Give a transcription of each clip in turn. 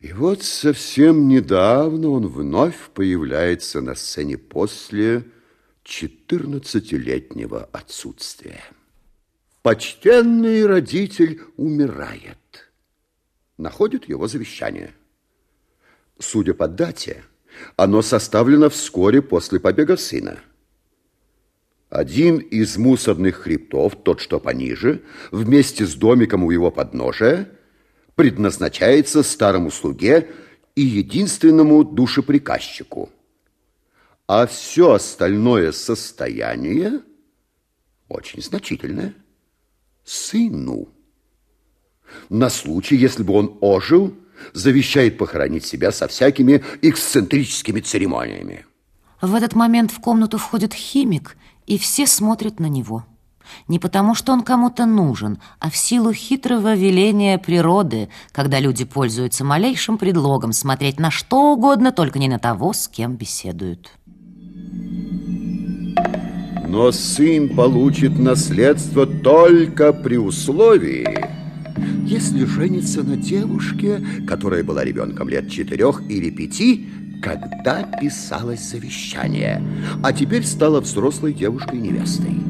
И вот совсем недавно он вновь появляется на сцене после 14-летнего отсутствия. Почтенный родитель умирает. Находит его завещание. Судя по дате, оно составлено вскоре после побега сына. Один из мусорных хребтов, тот, что пониже, вместе с домиком у его подножия, предназначается старому слуге и единственному душеприказчику. А все остальное состояние очень значительное сыну. На случай, если бы он ожил, завещает похоронить себя со всякими эксцентрическими церемониями. В этот момент в комнату входит химик, и все смотрят на него. Не потому, что он кому-то нужен, а в силу хитрого веления природы, когда люди пользуются малейшим предлогом смотреть на что угодно, только не на того, с кем беседуют. Но сын получит наследство только при условии, если женится на девушке, которая была ребенком лет четырех или пяти, когда писалось завещание, а теперь стала взрослой девушкой-невестой.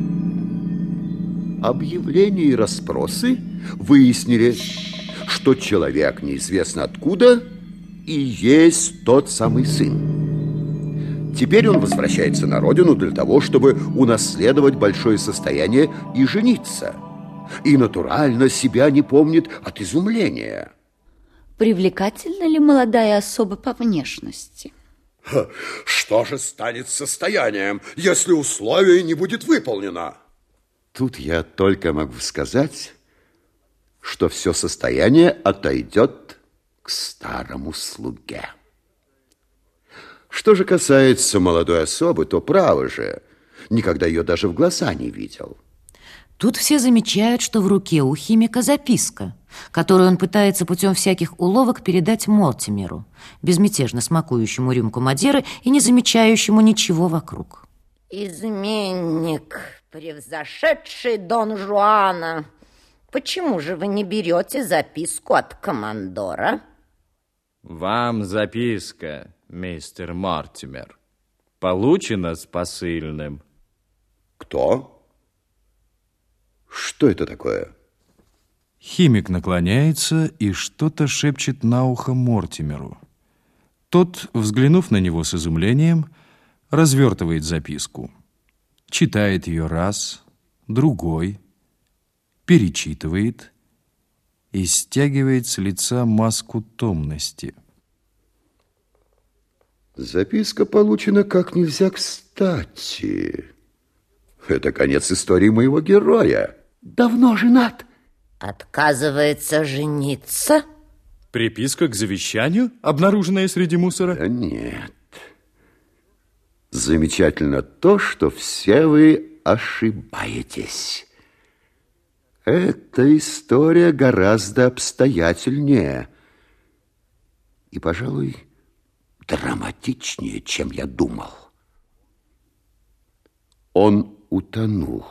Объявления и расспросы выяснили, что человек неизвестно откуда и есть тот самый сын. Теперь он возвращается на родину для того, чтобы унаследовать большое состояние и жениться. И натурально себя не помнит от изумления. Привлекательна ли молодая особа по внешности? Что же станет состоянием, если условие не будет выполнено? Тут я только могу сказать, что все состояние отойдет к старому слуге. Что же касается молодой особы, то право же, никогда ее даже в глаза не видел. Тут все замечают, что в руке у химика записка, которую он пытается путем всяких уловок передать Мортимеру, безмятежно смакующему рюмку Мадеры и не замечающему ничего вокруг. Изменник, превзошедший Дон Жуана, почему же вы не берете записку от командора? Вам записка, мистер Мортимер, получена с посыльным. Кто? Что это такое? Химик наклоняется и что-то шепчет на ухо Мортимеру. Тот, взглянув на него с изумлением, развертывает записку. Читает ее раз, другой, перечитывает и стягивает с лица маску томности. Записка получена как нельзя кстати. Это конец истории моего героя. Давно женат. Отказывается жениться? Приписка к завещанию, обнаруженная среди мусора? Да нет. Замечательно то, что все вы ошибаетесь. Эта история гораздо обстоятельнее и, пожалуй, драматичнее, чем я думал. Он утонул.